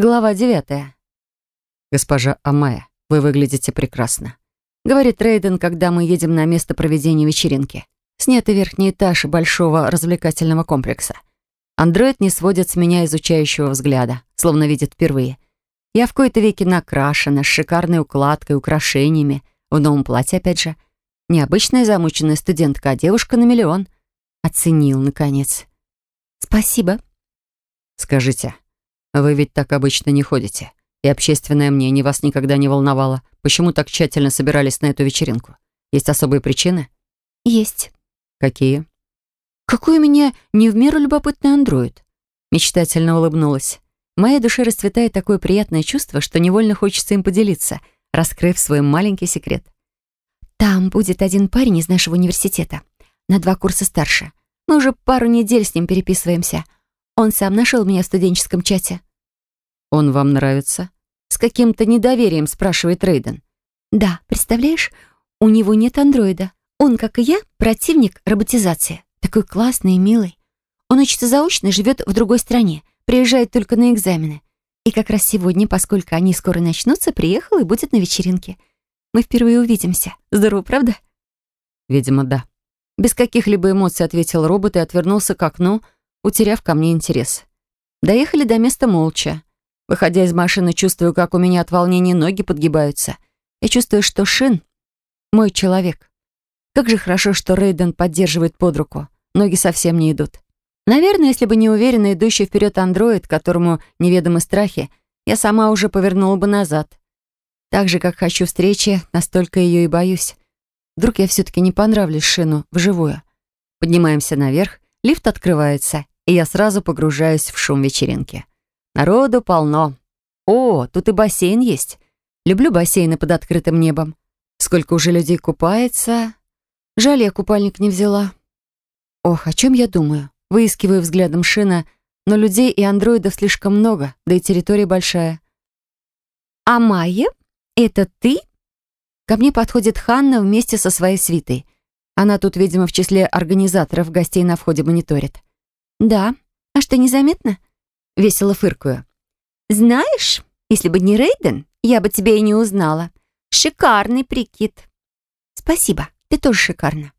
Глава девятая. «Госпожа Амая, вы выглядите прекрасно», — говорит Рейден, когда мы едем на место проведения вечеринки. Снятый верхний этаж большого развлекательного комплекса. Андроид не сводит с меня изучающего взгляда, словно видит впервые. Я в кои-то веки накрашена, с шикарной укладкой, украшениями, в новом платье опять же. Необычная замученная студентка, а девушка на миллион. Оценил, наконец. «Спасибо». «Скажите, вы ведь так обычно не ходите. И общественное мнение вас никогда не волновало. Почему так тщательно собирались на эту вечеринку? Есть особые причины? Есть. Какие? Какой у меня не в меру любопытный андроид. Мечтательно улыбнулась. В моей душе расцветает такое приятное чувство, что невольно хочется им поделиться, раскрыв свой маленький секрет. Там будет один парень из нашего университета, на два курса старше. Мы уже пару недель с ним переписываемся — он сам нашел меня в студенческом чате. «Он вам нравится?» С каким-то недоверием спрашивает Рейден. «Да, представляешь, у него нет андроида. Он, как и я, противник роботизации. Такой классный и милый. Он учится заочно и живет в другой стране. Приезжает только на экзамены. И как раз сегодня, поскольку они скоро начнутся, приехал и будет на вечеринке. Мы впервые увидимся. Здорово, правда?» «Видимо, да». Без каких-либо эмоций ответил робот и отвернулся к окну, утеряв ко мне интерес. Доехали до места молча. Выходя из машины, чувствую, как у меня от волнения ноги подгибаются. Я чувствую, что Шин — мой человек. Как же хорошо, что Рейден поддерживает под руку. Ноги совсем не идут. Наверное, если бы не уверенно идущий вперед андроид, которому неведомы страхи, я сама уже повернула бы назад. Так же, как хочу встречи, настолько ее и боюсь. Вдруг я все-таки не понравлюсь Шину вживую. Поднимаемся наверх, лифт открывается, и я сразу погружаюсь в шум вечеринки. Народу полно. О, тут и бассейн есть. Люблю бассейны под открытым небом. Сколько уже людей купается. Жаль, я купальник не взяла. Ох, о чем я думаю? Выискиваю взглядом шина, но людей и андроидов слишком много, да и территория большая. «А Майя? Это ты?» Ко мне подходит Ханна вместе со своей свитой. Она тут, видимо, в числе организаторов гостей на входе мониторит. «Да. А что, незаметно?» Весело фыркую. «Знаешь, если бы не Рейден, я бы тебя и не узнала. Шикарный прикид». «Спасибо, ты тоже шикарна».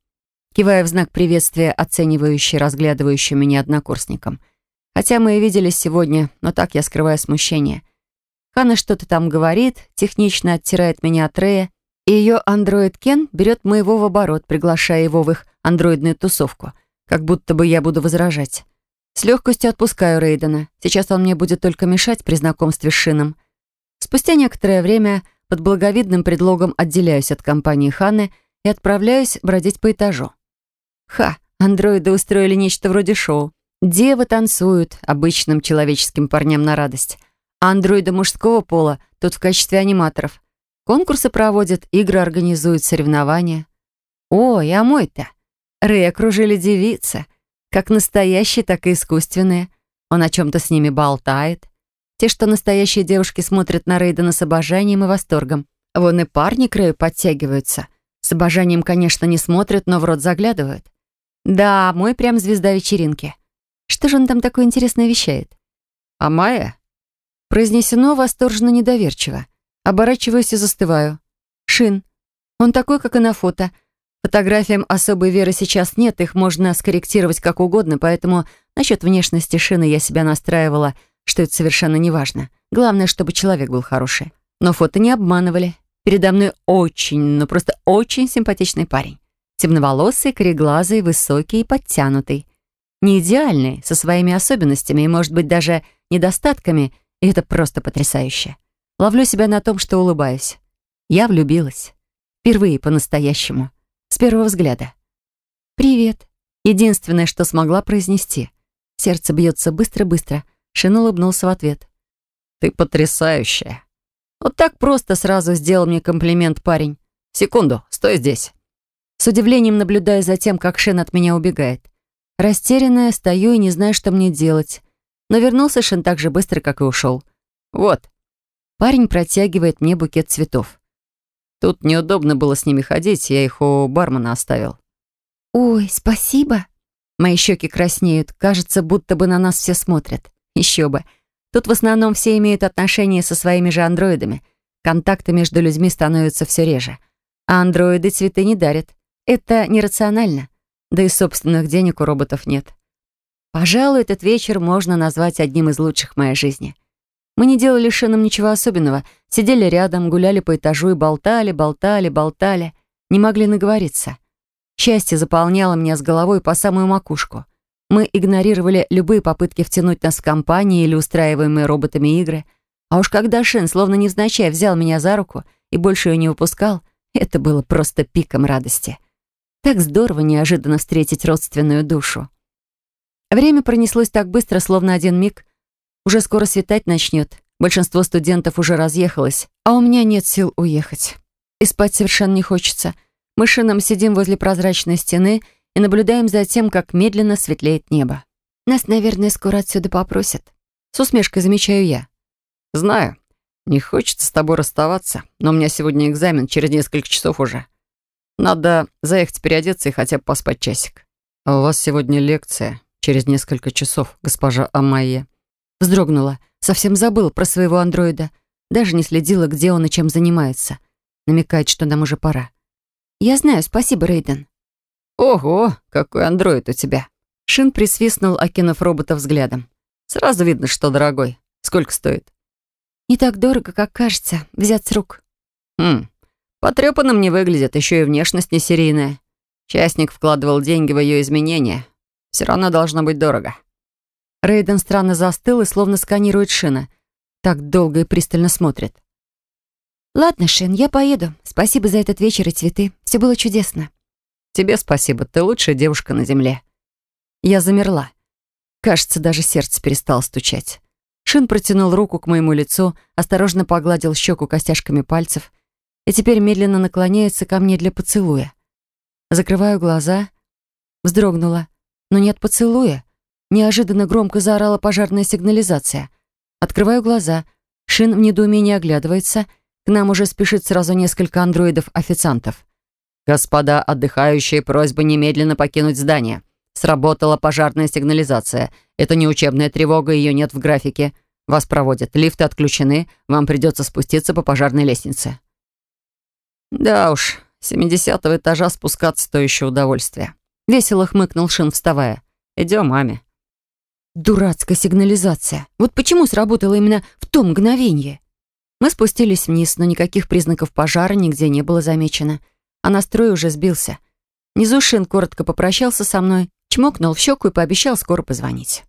Кивая в знак приветствия, оценивающий, разглядывающий меня однокурсником. Хотя мы и виделись сегодня, но так я скрываю смущение. Хана что-то там говорит, технично оттирает меня от Рея, и ее андроид Кен берет моего в оборот, приглашая его в их андроидную тусовку, как будто бы я буду возражать. С легкостью отпускаю Рейдена. Сейчас он мне будет только мешать при знакомстве с Шином. Спустя некоторое время под благовидным предлогом отделяюсь от компании Ханны и отправляюсь бродить по этажу. Ха, андроиды устроили нечто вроде шоу. Девы танцуют обычным человеческим парням на радость, а андроиды мужского пола тут в качестве аниматоров. Конкурсы проводят, игры организуют, соревнования. Ой, а мой-то? Рэй окружили девицы — как настоящие, так и искусственные. Он о чем-то с ними болтает. Те, что настоящие девушки смотрят на Рейдена с обожанием и восторгом. Вон и парни к подтягиваются. С обожанием, конечно, не смотрят, но в рот заглядывают. Да, мой прям звезда вечеринки. Что же он там такое интересное вещает? А Майя? Произнесено восторженно недоверчиво. Оборачиваюсь и застываю. Шин. Он такой, как и на фото. Фотографиям особой веры сейчас нет, их можно скорректировать как угодно, поэтому насчет внешности шины я себя настраивала, что это совершенно не важно. Главное, чтобы человек был хороший. Но фото не обманывали. Передо мной очень, ну просто очень симпатичный парень. Темноволосый, кореглазый, высокий и подтянутый. Не идеальный, со своими особенностями и, может быть, даже недостатками, и это просто потрясающе. Ловлю себя на том, что улыбаюсь. Я влюбилась. Впервые по-настоящему. С первого взгляда. «Привет». Единственное, что смогла произнести. Сердце бьется быстро-быстро. Шин улыбнулся в ответ. «Ты потрясающая». Вот так просто сразу сделал мне комплимент парень. «Секунду, стой здесь». С удивлением наблюдаю за тем, как Шин от меня убегает. Растерянная, стою и не знаю, что мне делать. Но вернулся Шин так же быстро, как и ушел. «Вот». Парень протягивает мне букет цветов. Тут неудобно было с ними ходить, я их у бармена оставил. «Ой, спасибо!» Мои щеки краснеют. Кажется, будто бы на нас все смотрят. Еще бы. Тут в основном все имеют отношения со своими же андроидами. Контакты между людьми становятся все реже. А андроиды цветы не дарят. Это нерационально. Да и собственных денег у роботов нет. Пожалуй, этот вечер можно назвать одним из лучших в моей жизни. Мы не делали Шином ничего особенного. Сидели рядом, гуляли по этажу и болтали, болтали, болтали. Не могли наговориться. Счастье заполняло меня с головой по самую макушку. Мы игнорировали любые попытки втянуть нас в компании или устраиваемые роботами игры. А уж когда Шин, словно невзначай, взял меня за руку и больше ее не выпускал, это было просто пиком радости. Так здорово неожиданно встретить родственную душу. Время пронеслось так быстро, словно один миг. Уже скоро светать начнет. Большинство студентов уже разъехалось, а у меня нет сил уехать. И спать совершенно не хочется. Мы Шином сидим возле прозрачной стены и наблюдаем за тем, как медленно светлеет небо. Нас, наверное, скоро отсюда попросят. С усмешкой замечаю я. «Знаю. Не хочется с тобой расставаться, но у меня сегодня экзамен через несколько часов уже. Надо заехать переодеться и хотя бы поспать часик. А у вас сегодня лекция через несколько часов, госпожа Амайя. Вздрогнула. Совсем забыла про своего андроида. Даже не следила, где он и чем занимается. Намекает, что нам уже пора. «Я знаю, спасибо, Рейден». «Ого, какой андроид у тебя!» Шин присвистнул, окинув робота взглядом. «Сразу видно, что дорогой. Сколько стоит?» «Не так дорого, как кажется. Взять с рук». «Хм, Потрепанным не выглядит, еще и внешность не серийная. Частник вкладывал деньги в ее изменения. Все равно должно быть дорого. Рейден странно застыл и словно сканирует Шина. Так долго и пристально смотрит. «Ладно, Шин, я поеду. Спасибо за этот вечер и цветы. Все было чудесно». «Тебе спасибо. Ты лучшая девушка на земле». Я замерла. Кажется, даже сердце перестало стучать. Шин протянул руку к моему лицу, осторожно погладил щеку костяшками пальцев — и теперь медленно наклоняется ко мне для поцелуя. Закрываю глаза, вздрогнула, но нет поцелуя. Неожиданно громко заорала пожарная сигнализация. Открываю глаза, Шин в недоумении оглядывается, к нам уже спешит сразу несколько андроидов-официантов. «Господа отдыхающие, просьба немедленно покинуть здание. Сработала пожарная сигнализация. Это не учебная тревога, ее нет в графике. Вас проводят, лифты отключены, вам придется спуститься по пожарной лестнице». «Да уж, с семидесятого этажа спускаться то еще удовольствие». Весело хмыкнул Шин, вставая. «Идем, маме». Дурацкая сигнализация. Вот почему сработала именно в то мгновение? Мы спустились вниз, но никаких признаков пожара нигде не было замечено. А настрой уже сбился. Внизу Шин коротко попрощался со мной, чмокнул в щеку и пообещал скоро позвонить.